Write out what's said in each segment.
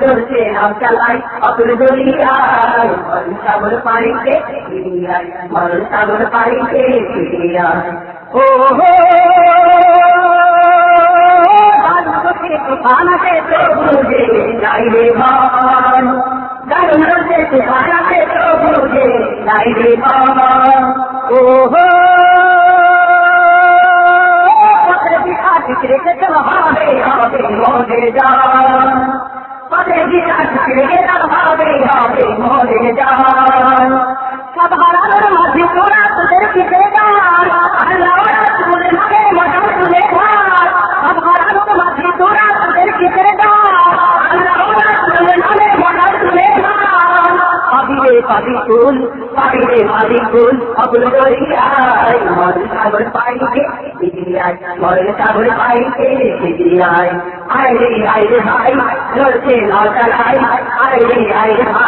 চলছে হামচালাই অতুল দরিয়ায় মরণ সাগর পাড়িতে ফিরিয়ায় মরণ সাগর পাড়িতে ফিরিয়ায় ও হো পানাতে তো বুঝে যাই রে ভান দারুণ রোজে পানাতে হবে মনে যায় کتنے کا پابی پھول پابی رے پابی پھول اب لوگ پائی کے بجلی آئے پائی کے آئے آئے آئے بھائی لڑکے آئے آئے آئے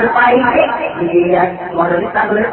bener pari, iya, modalnya tak bener